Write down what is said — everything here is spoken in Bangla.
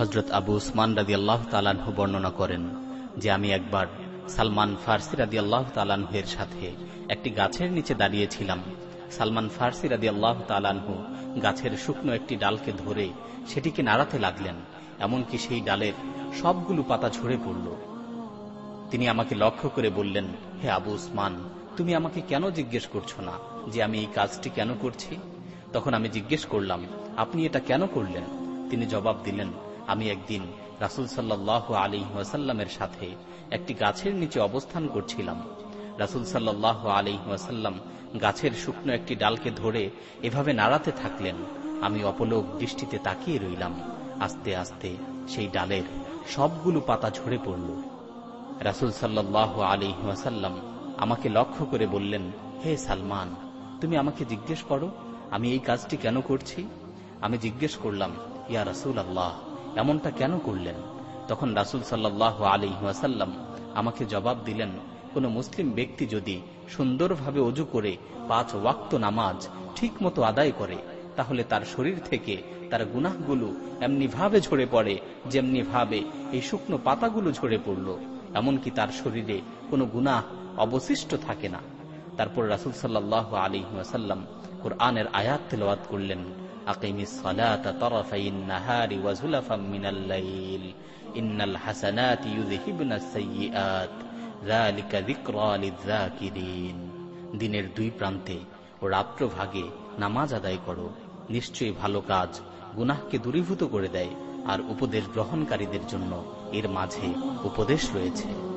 হজরত আবু উসমান রাজি আল্লাহ তালানহু বর্ণনা করেন যে আমি একবার সালমান ফার্সি রাজি আল্লাহ তালানহের সাথে একটি গাছের নিচে দাঁড়িয়েছিলাম। সালমান ফার্সি রাজি আল্লাহ তালানহু গাছের শুকনো একটি ডালকে ধরে সেটিকে নাড়াতে লাগলেন। এমনকি সেই ডালের সবগুলো পাতা ঝরে পড়ল। তিনি আমাকে লক্ষ্য করে বললেন, হে আবু উসমান, তুমি আমাকে কেন জিজ্ঞেস করছ না যে আমি এই কাজটি কেন করছি? তখন আমি জিজ্ঞেস করলাম, আপনি এটা কেন করলেন? তিনি জবাব দিলেন, আমি একদিন রাসুল সাল্লাহ আলী ওয়াসাল্লামের সাথে একটি গাছের নিচে অবস্থান করছিলাম। রাসুল সাল্লাহ আলী ওয়াসাল্লাম গাছের শুকনো একটি ডালকে ধরে এভাবে নাড়াতে থাকলেন। আমি অপলোক দৃষ্টিতে তাকিয়ে রইলাম। আস্তে আস্তে সেই ডালের সবগুলো পাতা ঝরে পড়ল। রাসুল সাল্লাহ আলী ওয়াসাল্লাম আমাকে লক্ষ্য করে বললেন, হে সালমান, তুমি আমাকে জিজ্ঞেস করো, আমি এই কাজটি কেন করছি? আমি জিজ্ঞেস করলাম, ইয়া রাসুল আল্লাহ এমনটা কেন করলেন? তখন রাসুল সাল্লাহ আলী ওয়াসাল্লাম আমাকে জবাব দিলেন কোনো মুসলিম ব্যক্তি যদি সুন্দরভাবে অজু করে পাঁচ ওয়াক্ত নামাজ ঠিকমতো আদায় করে, তাহলে তার শরীর থেকে তার গুনাহগুলো এমনিভাবে ঝরে পড়ে, যেমনিভাবে এই শুকনো পাতাগুলো ঝরে পড়ল। এমনকি তার শরীরে কোনো গুনাহ অবশিষ্ট থাকে না। তারপর রাসুল সাল্লাহ আলী ওয়াসাল্লাম কোরআনের আয়াত তেলওয়াত করলেন, আকিমিস ইন্নাল ইউযহিবুনাস সাইয়্যাত। দিনের দুই প্রান্তে ও রাত্র ভাগে নামাজ আদায় করো। নিশ্চয়ই ভালো কাজ গুনাহকে দূরীভূত করে দেয়। আর উপদেশ গ্রহণকারীদের জন্য এর মাঝে উপদেশ রয়েছে।